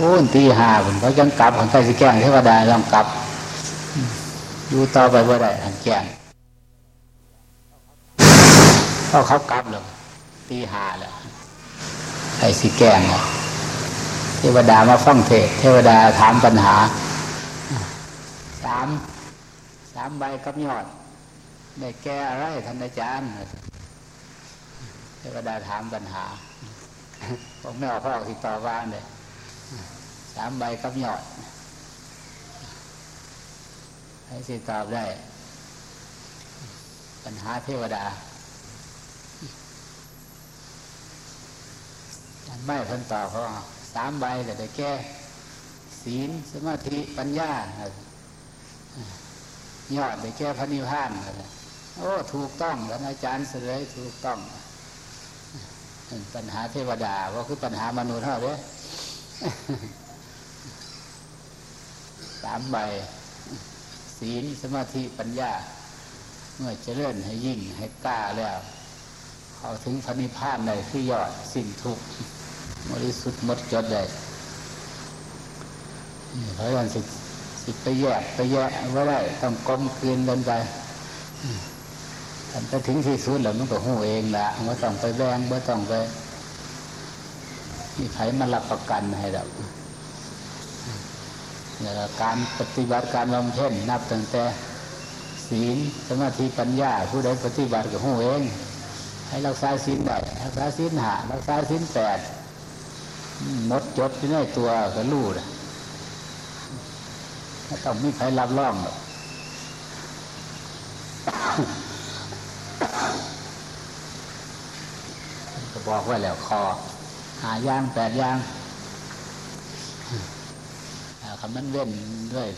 โอ้ตีหาผมเขายังกลับของใต้สิแก้งเทวดาต้องกลับอยู่ต่อไปว่าได้ทันแก้งเพราะเขากลับเลยตีหาแล้วใต้สิแก้งเเทวดามาฟังเทศเทวดาถามปัญหาสามสามใบกับยอด ได้แก้อะไรท่านอาจารย์เทวดาถามปัญหาผมไม่ออกพ่อติดต่อว่าเลย สามใบกับยอด ให้สิตอบได้ ปัญหาเทวดาไม่พันตอบเขาสามใบแต่ได้แก้ ศีลสมาธิปัญญา ยอดได้แก้พระนิพพานโอ้ถูกต้องท่านอาจารย์เสดยถูกต้องปัญหาเทวดาว่าคือปัญหามนุษย์เท่าเด้ สามใบ ศีลสมาธิปัญญา เมื่อเจริญให้ยิ่งให้กล้าแล้ว เขาถึงพระนิพพานได้คือยอดสิ้นทุกข์บริสุทธิ์หมดจดได้เพราะฉะนั้นสิสิไปแยกไปแยกว่าได้ต้องกลมกลืนกันไปถ้าถึงที่สุดแล้วมันก็หูเองละไม่ต้องไปแบงไม่ต้องไปมีใครมารับประกันให้เรา การปฏิบัติการบำเพ็ญนับตั้งแต่ศีลสมาธิปัญญา ผู้ใดปฏิบัติกับหูเอง ให้รักษาศีลได้รักษาศีลหารักษาศีลแปดมดจดที่ในตัวก็รู้นะไม่ต้องมีใครรับรองหรอกก็บอกไว้แล้วคอหาย่างแปดย่าง คำนั้นเว้นด้วย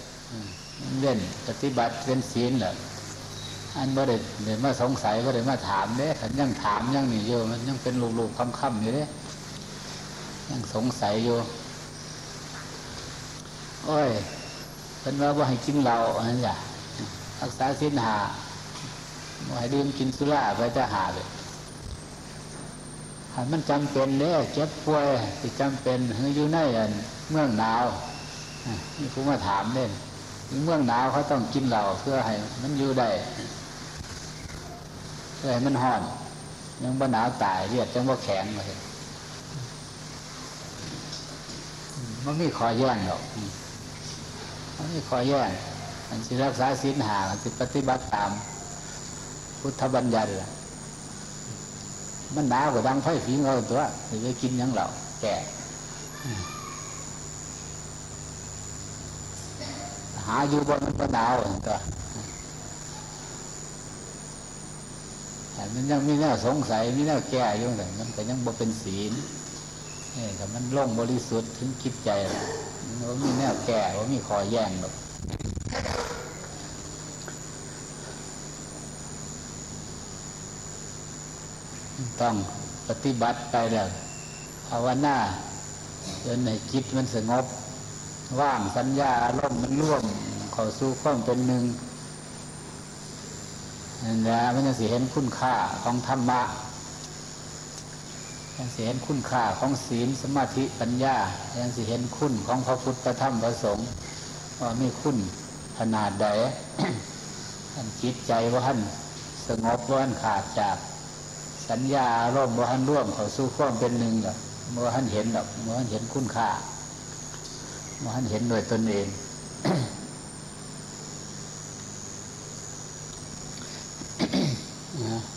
มันเว้นปฏิบัติเป็นศีลเหรออันบ่ได้เดี๋ยวมาสงสัยบ่ได้มาถามเด้ขันยังถามยังนี่อยู่มันยังเป็นลูกๆคำๆอยู่เด้ยังสงสัยอยู่โอ้ยเป็นว่าว่าให้กินเหล้าอันนี้จ้ะรักษาศีลหาว่าให้ดื่มกินสุราไปจะหาเลยมันจำเป็นเนี่ยเจ็บป่วยที่จำเป็นอยู่ในเมืองหนาว นี่ผมมาถามเล่นเมืองหนาวเขาต้องกินเหล้าเพื่อให้มันอยู่ได้เพื่อให้มันห่อนยังบ่หนาวตายเรียดจังว่าแข็งเลยมันไม่ขอแย่งหรอกมันไม่ขอแย่งมันสิรักษาศีลหามันสิปฏิบัติตาม พุทธบัญญัติมันหนาวกว่าดังไฟฝีเงาตัวหรือจะกินยังเหล่าแก่าอยู่บนมันก็หนาวตัวแต่มันยังมีแนวสงสัยมีแนวแก้อยู่แต่มันก็ยังบ่เป็นศีลนี่แต่มันล่งบริสุทธิ์ถึงคิดใจว่ามีแนวแก่ว่ามีขอแย่งแบบต้องปฏิบัติไปแล้วภาวนาจนในจิตมันสงบ ว่างสัญญาอารมณ์มันร่วมเข้าสู่ความเป็นหนึ่งนั่นแหละมันจะสิเห็นคุณค่าของธรรมะยังสิเห็นคุณค่าของศีลสมาธิปัญญายังสิเห็นคุณของพระพุทธธรรมพระสงฆ์ว่ามีคุณขนาดใดท่านจิตใจว่าท่านสงบว่าท่านขาดจากสัญญาอาร่มว่าท่านร่วมเขาสู้ความเป็นหนึ่งหรอกเมื่อท่านเห็นหรอกเมื่อท่านเห็นคุณค่า มื่อท่านเห็นโดยตนเอง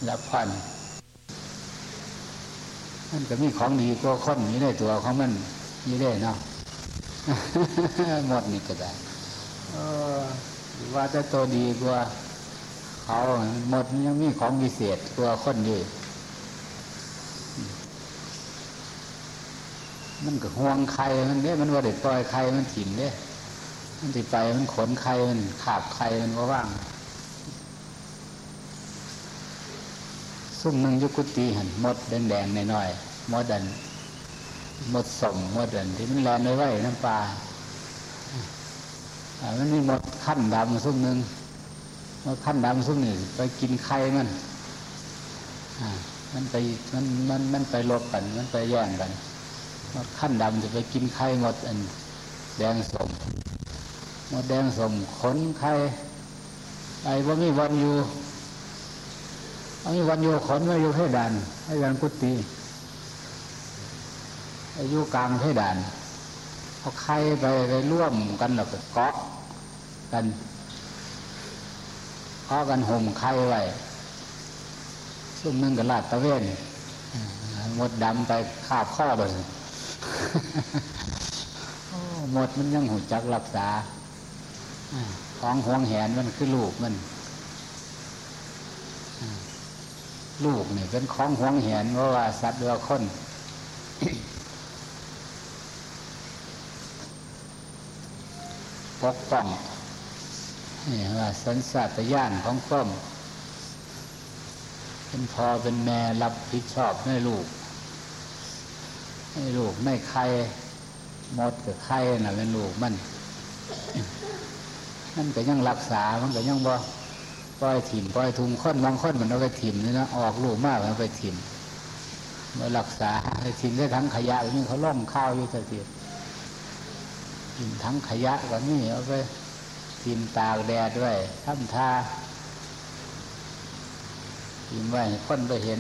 รับพันมันก็มีของดีกว่าคนนี้ได้ตัวของมันนี่ได้เนาะหมดนี่ก็ได้ว่าจะตัวดีกว่า เขาหมดยังมีของพิเศษกว่าคนอยู่ มันก็ห่วงใครมันเนี่ยมันว่าเด็ดปล่อยใครมันถิ่นเนี่ยมันติดไปมันขนใครมันขาบใครมันว่าว่างซุ่มหนึ่งยุกุตีหันมดแดงๆหน่อยๆมดดันมดสมมดดันที่มันแลนไว้ไว้น้ำปลามันมีมดขั้นดำซุ่มหนึ่งมดขั้นดำซุ่มหนึ่งไปกินไข่มันอ่ามันไปมันมันมันไปลบกัน มันไปแย่งกัน มดขั้นดำจะไปกินไข่หมดอันแดงสมหมดแดงสมขนไข่ไอ้ว่ามีวันอยู่อันนี้วันอยู่ขนมาอยู่เพดานให้ดันกุฏิอายุกลางเพดานเอาไข่ไปไปร่วมกันแล้วก็เกาะกันเกาะกันห่มไข่ไว้ซุ่มนึงกับลาดตะเวนหมดดำไปคาบข้อเลย หมดมันยังหูจักรักษาของห่วงแหนมันคือลูกมัน ลูกเนี่ยเป็นของห่วงแหนเพราะว่าสัตว์หรือคนปกป้องนี่ว่าสันสัตยานของต้มเป็นพอเป็นแม่รับผิดชอบให้ลูก ให้ลูกไม่ใครหมดกับใครน่ะเป็นลูกมันนั่นก็ยังรักษา มันก็ยังบ่ปล่อยถิ่มปล่อยทุมค้นบางค้นมันเอาไปถิ่มนี่นะออกลูกมากมันไปถิ่มมารักษาถิ่มได้ทั้งขยะอย่างนี้เขาล่องข้าวอยู่แต่เดียถิ่มทั้งขยะก็นี่เอาไปถิ่มตากแดดด้วยทำท่าถิ่มไว้ค้นไปเห็น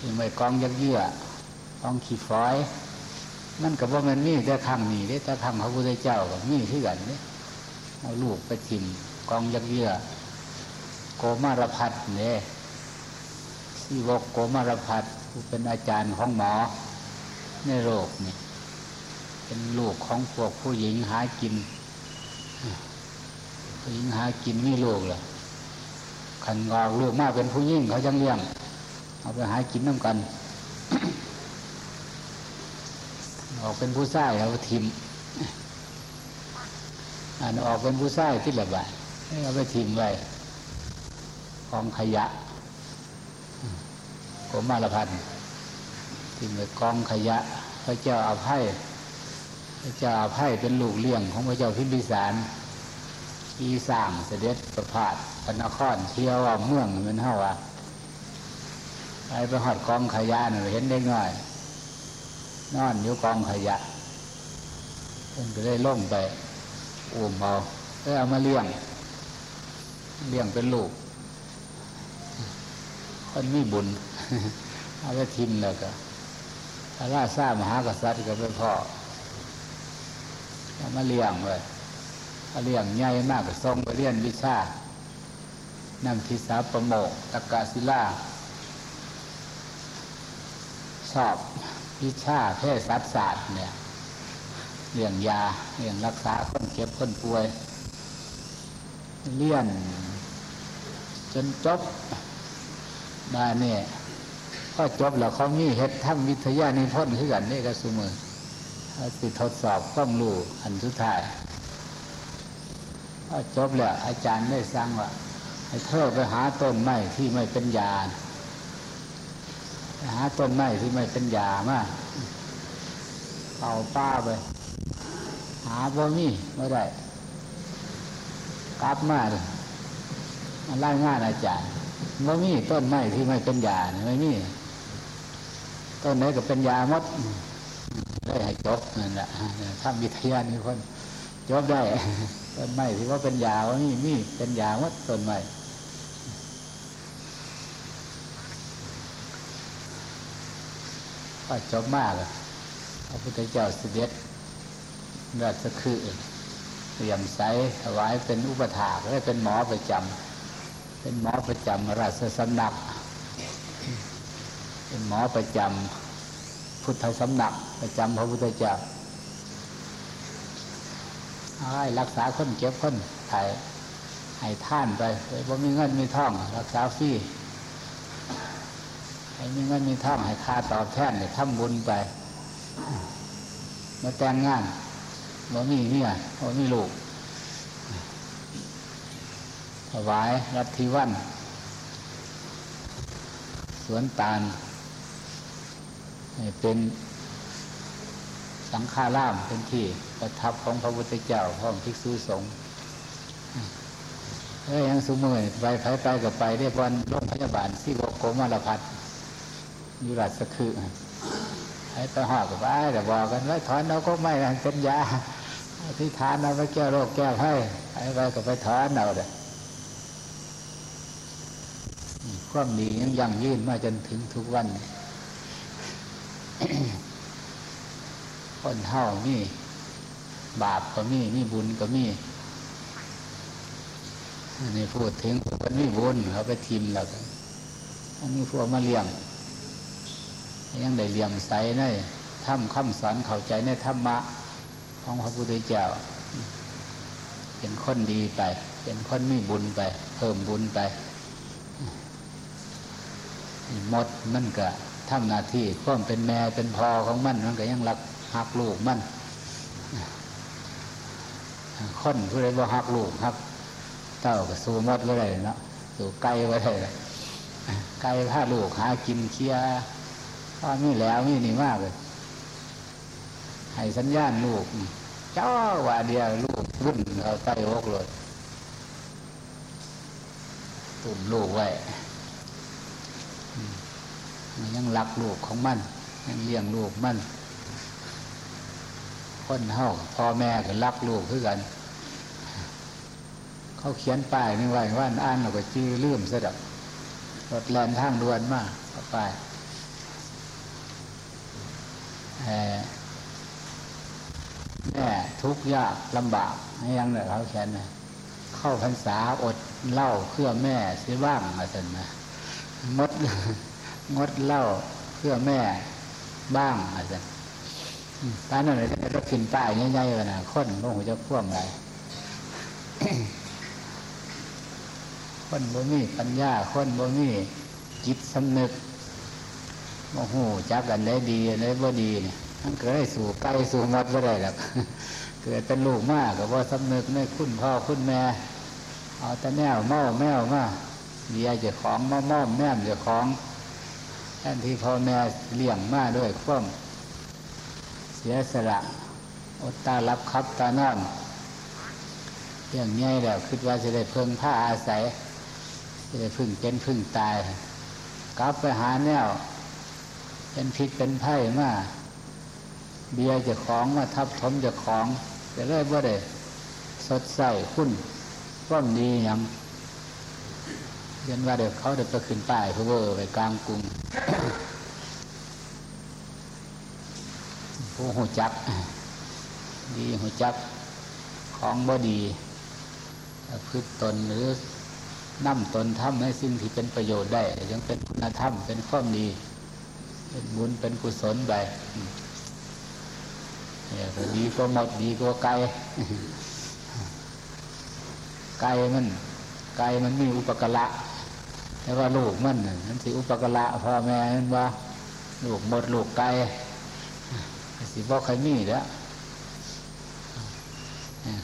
ถิ่มไว้กองยักเยื่อ กองขีดฝอยนั่นกับว่ามันมีแต่ทางนี่แต่ทางพระพุทธเจ้ากับมีที่กันเนี่ยเอาลูกไปถิ่มกองยักเยื่อโกมารพัฒเนี่ยซีวกโกมารพัฒผู้เป็นอาจารย์ของหมอ ในโลกนี่เป็นลูกของพวกผู้หญิงหากิน ผู้หญิงหากินไมีลูกเหรอขันงอกลูกมากเป็นผู้หญิงเขาจังเลี้ยง เอาไปหากินน้ำกัน ออกเป็นผู้ชายเอาทิมอันออกเป็นผู้ชายที่ระบาดเอาไปทิมไว้กองขยะกรมมาลพันทิมไว้กองขยะ พระเจ้าอาภัยพระเจ้าอาภัยเป็นลูกเลี้ยงของพระเจ้าพิมพิสารอีสางเสด็จประพาสพนครเที่ยวเมืองมันเท่าว่าไปไปหอดกองขยะน่ะเห็นได้ง่อย นอนอยู่กองขยะเพิ่นก็ได้ล่งไปอุ้มเอาได้เอามาเลี้ยง เลี้ยงเป็นลูกคนมีบุญเอาไปทิมแล้วก็พระราชามหากษัตริย์ก็ไปพ่อเอามาเลี้ยงเอาเลี้ยงใหญ่มากก็ส่งไปเรียนวิชานำทิสาประโมกตะกาศิลาชอบ วิชาแพทยศาสตร์เนี่ยเรื่องยาเรื่องรักษาคนเก็บคนป่วย เลี่ยน จนจบมาเนี่ยก็จบแล้วเขามีเฮ็ดทั้งวิทยานิพนธ์ขึ้นกันนี่ก็สมือติดทดสอบต้องรู้อันสุดท้ายก็จบแล้วอาจารย์ได้สั่งว่าให้เธอไปหาต้นไม้ที่ไม่เป็นยา หาต้นไม้ที่ไม่เป็นยามาเอาป้าไปหาบ่มีไม่ได้กลับมาเลยมาไล่งานอาจารย์บ่มีต้นไม้ที่ไม่เป็นยาไม่มีต้นไหนก็เป็นยามดได้ให้จบนั่นแหละทำวิทยานี่คนจบได้ต้นไม้ที่ว่าเป็นยาว่ามีมีเป็นยามดต้นไม้ ก็จบมากพระพุทธเจ้าเสด็จราชคือเรียมใสถวายเป็นอุปถากและเป็นหมอประจำเป็นหมอประจำราชสำนัก เป็นหมอประจำพุทธสำนัก ประจำพระพุทธเจ้าให้รักษาคนเก็บคนไทยให้ท่านไปเพราะมีเงินมีทอง รักษาฟรี ให้มีเงินมีท่องให้ค่าตอบแทนเนี่ยทำบุญไปมาแต่งงานบ่มีเนี่ยบ่มีลูกถวายรัตทิวัน สวนตาลเป็นสังฆาร่ามเป็นที่ประทับของพระพุทธเจ้าพร้อมภิกษุสงฆ์ยยังสมมติไปไปไปกับไปเรียกวันโรงพยาบาลที่โกโกมารพัฒ อยู่ราชคือไปให้ไปหอกกับไอ้แต่บอกกันว่าถอนเราก็ไม่เป็นยาที่ทานเอาไปแก้โรคแก้ให้ไอ้ไปก็ไปถอนเอาเด้ความดียังยั่งยืนมาจนถึงทุกวันคนเท่ามี บาปก็มีมีบุญก็มีนี่พูดถึงคนมีบุญเขาไปทิมแล้วกันอันนี้พวกมาเลี้ยง ยังได้เลี้ยงใสในทำคำสอนเข้าใจในธรรมะ ของพระพุทธเจ้า เป็นคนดีไป เป็นคนมีบุญไป เพิ่มบุญไปมดมันก็ทำหน้าที่ความเป็นแม่เป็นพอของมันมันก็ยังรักหักลูกมันคนผู้ใดบ่หักลูกครับ เต้าก็สู้มดไว้เลยเนาะสู้ไก่ไว้เลยไก่ผ้าลูกหากินเคี้ย พ่อมีแล้วมีนี่มากเลยให้สัญญาณลูกเจ้าว่าเดียวลูกวุ่นเอาใต้วกเลยตุ่มลูกไว้มันยังรักลูกของมัน ยังเลี้ยงลูกมันคนเฮาพ่อแม่ก็รักลูกคือกัน เขาเขียนป้ายนี่ไว้ว่าอ่านเราก็จื้อลืมซะดับรถแลนทางด่วนมากป้าย แม่ทุกข์ยากลำบากยังเนี่ยเขาเขียนนะเข้าพรรษาอดเหล้าเพื่อแม่สียบ้างมาสันนะงดงดเหล้าเพื่อแม่บ้างมาสันตอนนั้นเลยกินป้ายง่ายๆเลยนะคนพวกหัวจะพ่วงไรคนบ่มีปัญญาคนบ่มีจิตสำนึก โอ้โหจักกันได้ดีได้บ่ดีเนี่ยมันเกิดได้สู่ไกลสู่มดไม่ได้หรอกเกิดเป็นลูกมากกับว่าสำนึกในคุณพ่อคุณแม่เอาแต่แมวเมาแมวมาเดียจะของมาม่อมแม่มจะของแทนที่พ่อแม่เลี้ยงมาด้วยควมเสียสละอดตารับครับตานอนเรื่องง่ายแล้วคิดว่าจะได้เพิ่งผ้าอาศัยจะได้พึ่งเป็นพึ่งตายกลับไปหาแนว เป็นพิษเป็นไพ่มาเบียจะของมาทับทมจะของจะเริ่มว่าได้สดใสคุณร่อมดีอยังยันว่าเดี๋ยวเขาเดี๋ยวไปขึ้นป้ายพอเวอร์ไปกลางกรุงผู้หูจัก ดีหูจักของบ่ดีพืชตนหรือนั่มตนทำให้สิ่งที่เป็นประโยชน์ได้ยังเป็นคุณธรรมเป็นข้อมดี เป็นบุญเป็นกุศลไปเนี่ยดีกว่าหมดดีกว่าไก่ไก่มันไก่มันมีอุปกระแต่ว่าลูกมันนั่นสิอุปกระพ่อแม่นั่นว่า ลูกหมดลูกไก่สิบอกใครมีแล้ว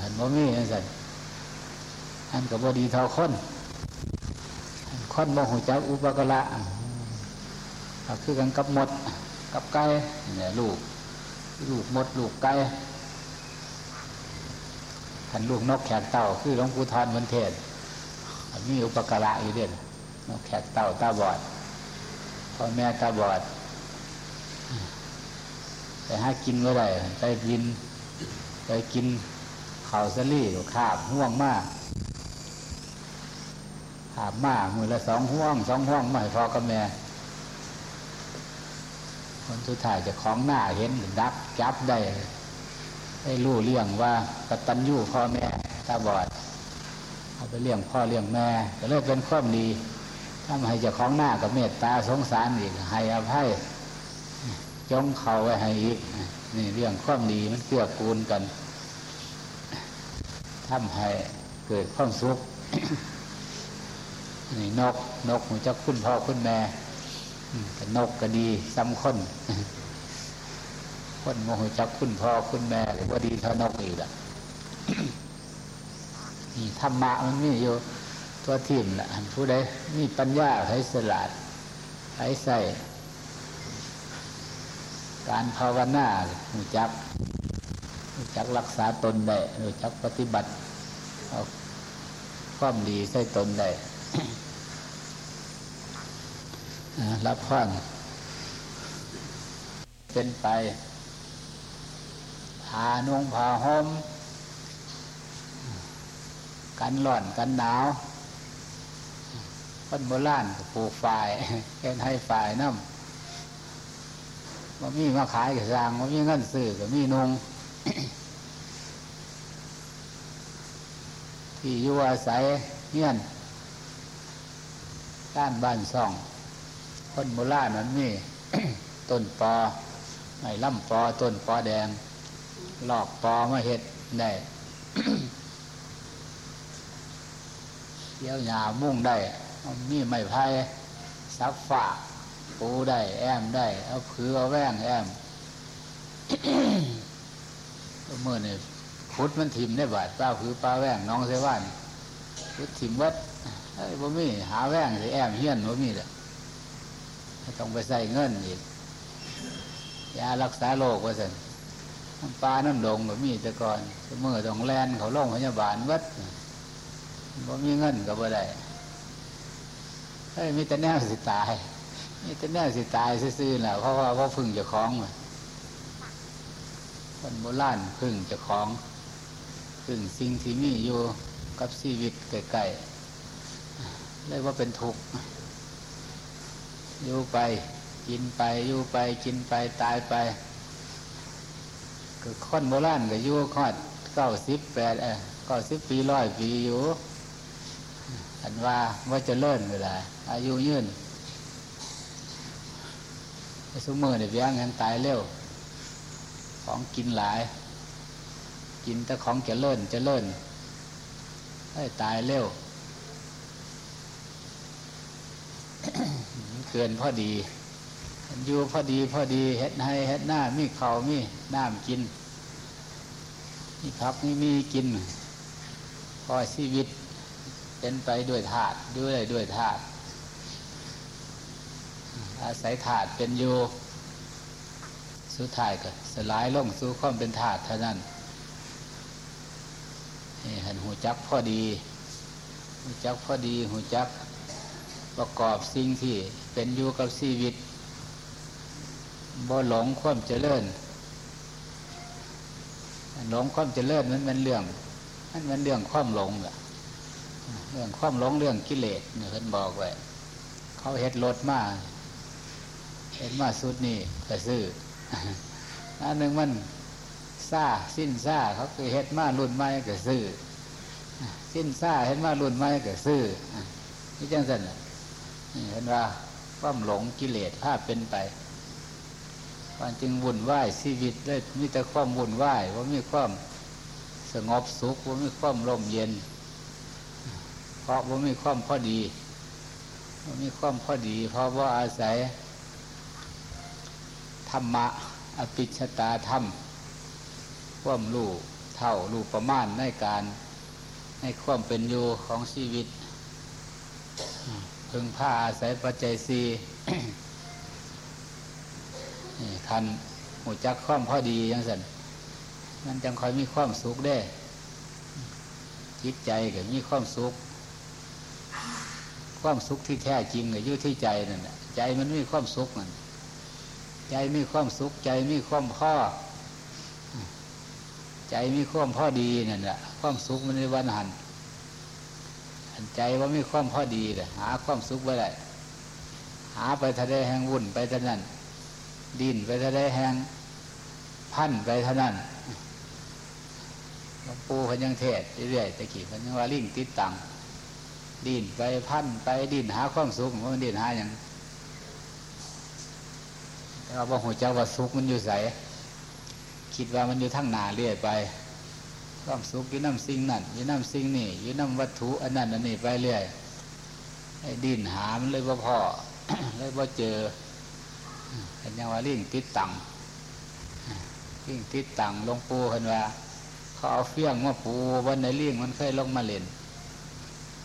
ขันบ่มีนั่นสิอันกับบดีเท่าคนคนบ่หูจักอุปกระ คือกันกับหมดกับไก่เนี่ยลูก ลูกหมดลูกไก่ขันลูกนกแขกเต่า คือหลวงปู่ทอนมันเทศมีอุปการะอยู่เด่นนกแขกเต่าตาบอดพ่อแม่ตาบอดไปหากินก็ได้ไปกินไปกินข่าวสลี่หรือขาบห่วงมากขาบมากมือละสองห่วงสองห่วงไม่พอกับแม่ คนสุดท้ายจะคล้องหน้าเห็นดักจับได้ได้รู้เรื่องว่ากตัญญูพ่อแม่ตาบอดเอาไปเลี้ยงพ่อเลี้ยงแม่ก็เลยเป็นความดีถ้าให้จะคล้องหน้ากับเมตตาสงสารอีกให้อภัยจงเขาไว้ให้อีกนี่เรื่องความดีมันเกื้อกูลกันทำให้เกิดความสุขนี่นกนกหัวจักคุณพ่อคุณแม่ กันนกก็ดีซ้ำคนคนโมโหจักคุณพ่อคุณแม่หรือว่าดีเท่านกอีกละนี่ธรรมะมันมีอยู่ตัวทีมละผู้ใดมีปัญญาให้สลัดให้ใส่การภาวนาหูจักหูจักรักษาตนได้หูจักปฏิบัติเอาความดีใส่ตนได้ รับพรเป็นไปผานุ่งผาห่มกันร้อนกันหนาวคนโบราณปลูกฝ่ายเห็นให้ฝ่ายน้ำว่ามีมาขายกับสร้างว่ามีเงินซื้อกับมีนุงที่อยู่อาศัยเงี้ยนด้านบ้านซ่อง คนโบราณนั้นมีต้นปอไม้ล่ำปอต้นปอแดง หลอกปอมาเห็ดได้เที่ยวหยามุ่งได้มีไม้ไผ่ซับฝาปูได้ แอมได้ เอาผือเอาแว่งแอมเมื่อเนี่ยพุดมันถิ่มได้บาดป้าผือป้าแว่งน้องเสว่านพุดถิ่มวัดไอ้บ่มีหาแว่งสิแอมเฮี้ยนบ่มีเลย ต้องไปใส่เงินอีกยารักษาโรคว่าสันน้ำปลาน้ำดงก็มีแต่ก่อนเมื่อต้องแลนเขาโรงพยาบาลวัดบ่มีเงินก็บ่ได้เฮ้ยมีแต่แนวสิตาย มีแต่แนวสิตายซื่อๆแหละเพราะว่าว่าพึ่งจะคล้องคนโบราณพึ่งจะคล้อง พึ่งสิ่งที่มีอยู่กับชีวิตไกลๆเรียกว่าเป็นทุกข์ อยู่ไป กินไปอยู่ไปกินไปตายไปคือคนโบราณก็อยู่คอดเก้าสิบแปดเออเก้าสิบปีร้อยปีอยู่อันว่าว่าจะเลิ่นเวลาอายุยืนสมือเนี่ยเบี้ยงกันตายเร็ว ของกินหลาย กินแต่ของจะเลิ่นจะเลิ่นให้ตายเร็ว เกินพอดี อยู่พอดีพอดีเฮ็ดให้เฮ็ดหน้ามีเขามีน้ำกินมีพักมีมีกิน พอชีวิตเป็นไปด้วยถาดด้วยด้วยถาดอาศัยถาดเป็นอยู่สุดท้ายก็สลายลงสู่ความเป็นถาดเท่านั้นนี่หันหูจักพอดีหูจักพอดีหูจัก ประกอบสิ่งที่เป็นอยู่กับชีวิตบ่หลงความเจริญหลงความเจริญนั้นเป็นเรื่องนั่นเป็นเรื่องความหลงอะเรื่องความหลงเรื่องกิเลสเนี่ยเพิ่นบอกไว้เขาเฮ็ดรถมาเฮ็ดมาสุดนี่ก็ซื้ออันหนึ่งมันซาสิ้นซาเขาคือเฮ็ดมารุ่นใหม่ก็ซื้อสิ้นซาเฮ็ดมารุ่นใหม่ก็ซื้อนี่จังสันนี่ เห็นว่าความหลงกิเลสภาพเป็นไปมันจึงวุ่นวายชีวิตได้มีแต่ความวุ่นวายว่ามีความสงบสุขว่ามีความร่มเย็น เพราะว่ามีความพอดีว่ามีความพอดี เพราะว่าอาศัยธรรมะอภิชตาธรรมความรู้เท่ารู้ประมาณในการในความเป็นอยู่ของชีวิต พึงผ้าอาศัยปัจจัยสี่คันหูจักความพอดียังสันมันจังคอยมีความสุขได้ จิตใจก็มีความสุข ความสุขที่แท้จริงก็อยู่ที่ใจนั่นแหละใจมันมีความสุขนั่นใจมีความสุข ใจมีความพ่อ ใจมีความพ่อดีนั่นแหละความสุขมันในวันหัน ใจว่ามีความพอดีเลยหาความสุขไว้ได้หาไปทะเลแห่งวุ่นไปเท่านั้น ดินไปทะเลแห่งพันไปเท่านั้นหลวงปู่พันยังเทศเรื่อยๆตะกี้พันยังว่าลิ่งติดตังดินไปพันไปดินหาความสุขมันดินหาอย่างแต่ว่าบ่หัวเจ้าว่าสุขมันอยู่ใสคิดว่ามันอยู่ทั้งนาเรื่อยไป ความสุขอยู่น้ำสิ่งนั่นอยู่น้ำสิ่งนี่อยู่น้ำวัตถุอันนั้นอันนี้ไปเรื่อยไอ้ดินหามันเลยว่าพอเลยว่าเจอเห็นยังว่าลิ่งติดตังลิ่งติดตังลงปูเห็นว่าเขาเอาเฟี้ยงมาปูวันในลิ่งมันเคยลงมาเล่น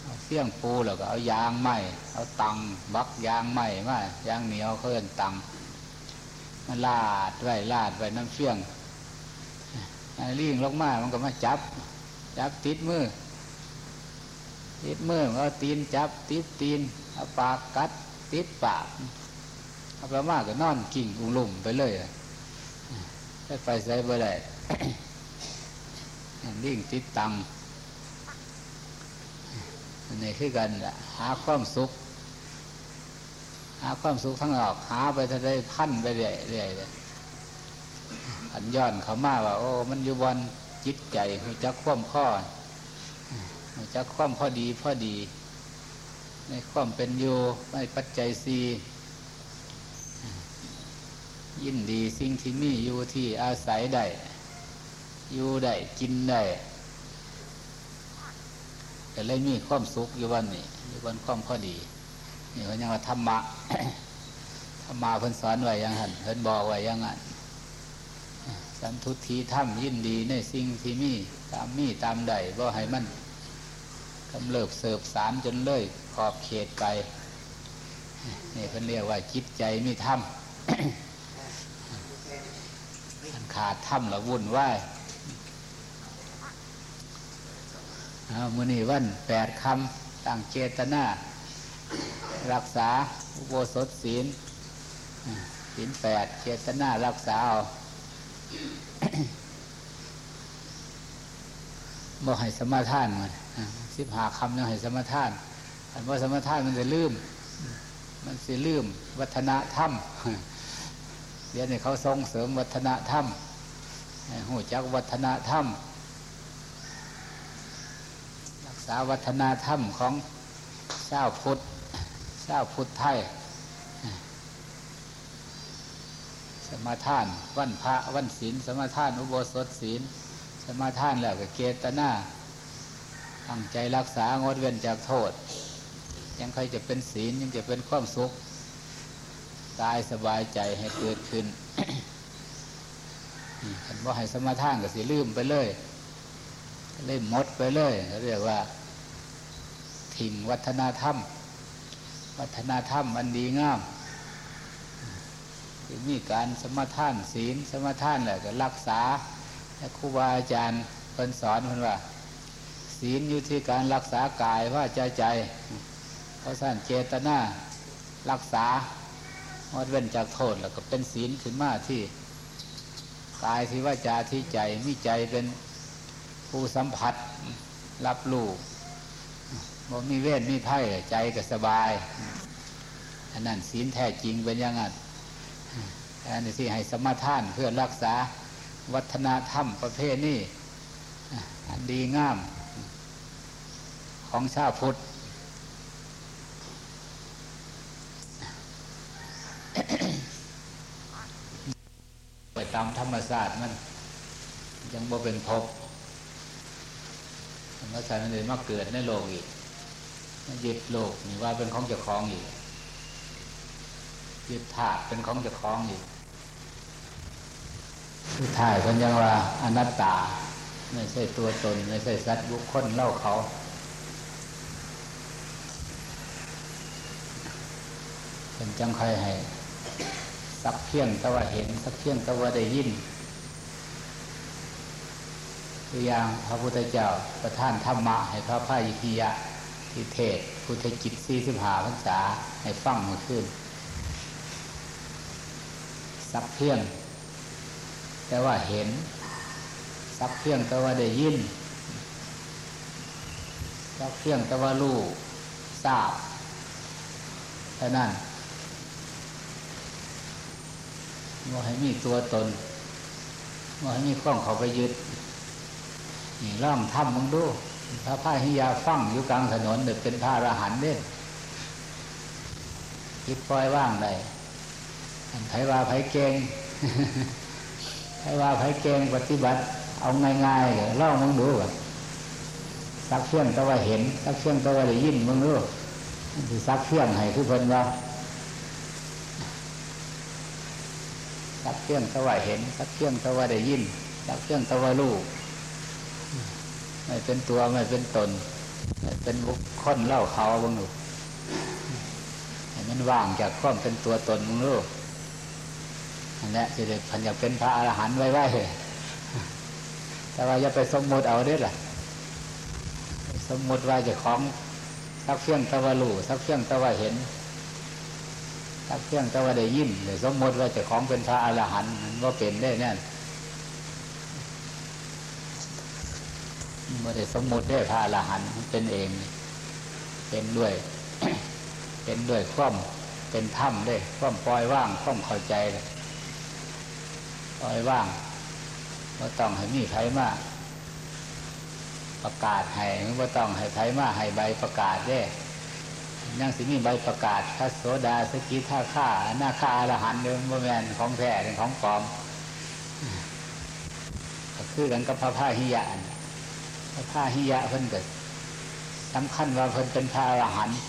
เอาเฟี้ยงปูแล้วก็เอายางไม้เอาตังบักยางไม้มายางเหนียวเคลื่อนตังมันลาดไว้ลาดไว้น้ำเฟี้ยง เลี่งลงมามันก็มาจับ จับติดมือ ติดมือเอาตีนจับ ติดตีนเอาปากกัด ติดปากเอาไปมากก็นอนกิ่งอุ้งลุ่มไปเลยได้ไปใส่บ่ได้ดิ่งติดตังนนี้คือกันละหาความสุข หาความสุขทั้งออก หาไปทะเลพันไปเรื่อยเรื่อยเลย อันย้อนเขามาว่า โอ้ มันอยู่บนจิตใจหัวจักคว่ำข้อหัวจักคว่ำพอดีพอดี ในความเป็นอยู่ในปัจจัยสียินดีสิ่งที่มีอยู่ที่อาศัยได้อยู่ได้กินได้แต่เลยมีความสุขอยู่วันนี้อยู่บนความพอดีนี่เขายังว่าธรรมะธรรมะเพิ่นสอนไว้ยังหันเพิ่นบอกไว้ยังหัน สันทุทีถ้ำยินดีในสิ่งที่มีตามมีตามใดบ่ให้มันกำเริบเสิบสารจนเลยขอบเขตไปนี่เพิ่นเรียกว่าจิตใจมีถ้ำมันขาดถ้ำละวุ่นวายเอามือนี่วันแปดคำตั้งเจตนา รักษาอุโบสถศีลศีลแปดเจตนารักษาเอา บ่ให้สมาทานมันสิบหาคำยังให้สมาทานอันว่าสมาทานมันจะลืม มันจะลืม วัฒนธรรมเดี๋ยวนี้เขาส่งเสริมวัฒนธรรมหูจักวัฒนธรรม รักษาวัฒนธรรมของชาวพุทธชาวพุทธไทย สมาทาน วันพระวันศีลสมาทานอุโบสถศีลสมาทานแล้วก็เกตนาตั้งใจรักษางดเว้นจากโทษ ยังใครจะเป็นศีลยังจะเป็นความสุข ตายสบายใจให้เกิดขึ้นคันว่าให้สมาทานก็สิลืมไปเลยเล่มมดไปเลยเขาเรียกว่าถิ่งวัฒนธรรม วัฒนธรรมอันดีงาม มีการสมาทานศีล สมาทานแหละก็รักษาและครูบาอาจารย์เพิ่นสอนเพิ่นว่า ศีลอยู่ที่การรักษากายว่าใจใจเขาะสั่นเจตนารักษางดเว้นจากโทษแล้วก็เป็นศีลขึ้นมาที่กายที่ว่าจาที่ใจมีใจเป็นผู้สัมผัสรับรู้บ่มีเวทมีไพ่ใจก็สบายอันนั้นศีลแท้จริงเป็นยังไง อันนี้ที่ให้สมาทานเพื่อรักษาวัฒนธรรมประเภทนี้อันดีงามของชาพุทธไปตามธรรมศาสตร์มัน ยังบ่เป็นภพธรรมศาสตร์มันเลยมาเกิดในโลกอีกมายึดโลกนี่ว่าเป็นของเจ้าของอีกยึดถาดเป็นของเจ้าของอีก คือถ่ายคนยังว่าอนัตตา ไม่ใช่ตัวตน ไม่ใช่สัตว์บุคคลเล่าเขา เป็นจังใครให้ สักเพียงต่ว่าเห็น สักเพียงต่ว่าได้ยินตัวอย่างพระพุทธเจ้าประท่านธรรมะ ให้พระพายิคียะที่เทศ พุทธกิจสี่สิบหาพรรษาให้ฟังมื่อคืนสักเพียง แต่ว่าเห็น สักเพียงแต่ว่าได้ยิน สักเพียงแต่ว่ารู้ทราบเท่นั้นว่าให้มีตัวตนว่าให้มีข้องเขาไปยึดนี่ร่องถ้ำมึงดูพระพายหิยาฟั่งอยู่กลางถนนเด็กเป็นพระอรหันต์เด่นคิดปล่อยว่างได้ไผว่าไผเก่ง ไผว่าไผเก่งปฏิบัติ เอาง่ายๆเลยเล่องมึงดูสักเชื่องตว่าเห็นสักเชื่องตว่าได้ยินมึงดูสักเชื่องให้คือเพิ่นว่าสักเชื่องตว่าเห็นสักเชื่องตว่าได้ยินสักเชื่องตว่ารู้ไม่เป็นตัวไม่เป็นตนไม่เป็นบุคคลเล่าเขาบ้างหนูมันว่างจากความเป็นตัวตนมึงรู้ อันนี้จะได้พันอยากเป็นพระอรหันต์ไว้ไว้แต่ว่าอย่าไปสมมติเอาเด้อล่ะ สมมติว่าจะของสักเพียงตะวันรู้สักเพียงตะวันเห็นสักเพียงตะวันได้ยินหรือสมมติว่าจะของเป็นพระอรหันต์ว่าเป็นได้เนี่ยไม่ได้สมมติได้พระอรหันต์เป็นเอง เป็นด้วย เป็นด้วยควอมเป็นถ้ำได้คล้อามปล่อยว่างควอมเข้าใจเลย ปล่อยว่างว่าต้องให้มีไผมาประกาศให้ว่าต้องให้ไผมาให้ใบประกาศเด้ยังสิมีใบประกาศพระโสดาสกิทาข้าหน้าข้าอรหันต์เดิมว่แมนของแท้เป็นของปลอมก็คือกันกับพระพาหิยะพระพาหิยะเพิ่นเกิดสำคัญว่าเพิ่นเป็นพระอรหันต์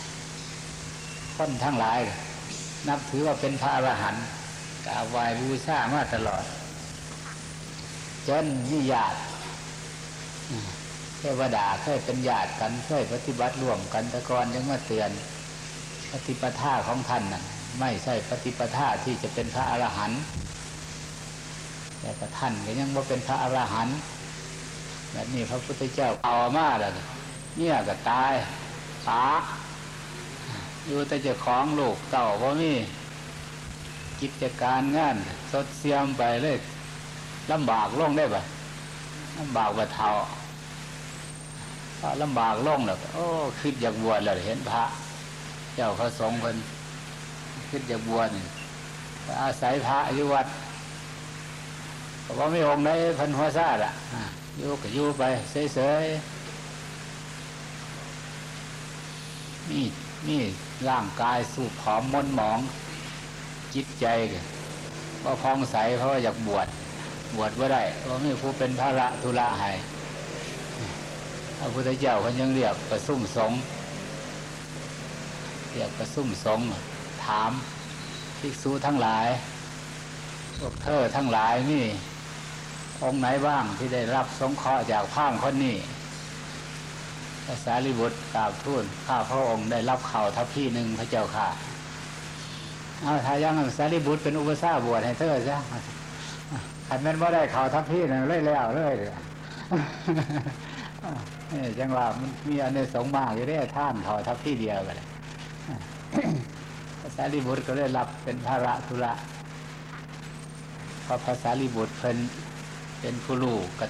คนทั้งหลาย นับถือว่าเป็นพระอรหันต์กราบไหว้บูชามาตลอด จนมีญาติเทวดาเคยเป็นญาติกันเคยปฏิบัติร่วมกันตะกอนยังมาเตือน ปฏิปทาของท่านน่ะไม่ใช่ปฏิปทาที่จะเป็นพระอรหันต์แต่ท่านก็ยังว่าเป็นพระอรหันต์แบบนี้พระพุทธเจ้าเอามาแล้วเนี่ยก็ตายตาอยู่แต่เจ้าของลูกเต่าเพราะนี่กิจการงานสดเสียมไปเลย ลำบากล่องได้ปะลำบากกว่าเท่าพอลำบากล่องแล้วโอ้คิดอยากบวชแล้วเห็นพระ เจ้าพระสงฆ์คนคิดอยากบวชอาศัยพระอยู่วัดก็ว่าไม่องค์ได้พันหัวซาดอะอยู่ก็อยู่ไปเฉยๆนี่นี่ร่างกายสูบผอมมนหมอง จิตใจก็พองใสเพราะอยากบวช บวชว่าได้เพราะไม่ผู้เป็นพระละทุระให้พระพุทธเจ้าเขายังเรียกประสุ่มสงเรียกประสุ่มสงถามภิกษุทั้งหลายพวกเธอทั้งหลายนี่ องค์ไหนบ้างที่ได้รับสงเคราะห์จากพามคนนี้ภาษาลิบุตรกราบทูลข้าพระองค์ได้รับข่าวทัพพี่หนึ่งพระเจ้าค่ะเอาทายังสารีบุตรเป็นอุปสาบวชให้เธอซะ ขันนั้นว่าได้ข่าวทัพพี่นั่นเลยแล้วเลยนี่จังหวะมันมีอันในสงมากอยู่ได้ท่านข่าวทัพพี่เดียวกันเลยภาษาลิบุตรก็ได้รับเป็นภาระธุระเพราะภาษาลิบุตรเพิ่นเป็นผู้ลูกก